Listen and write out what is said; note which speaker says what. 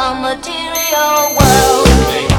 Speaker 1: a material world.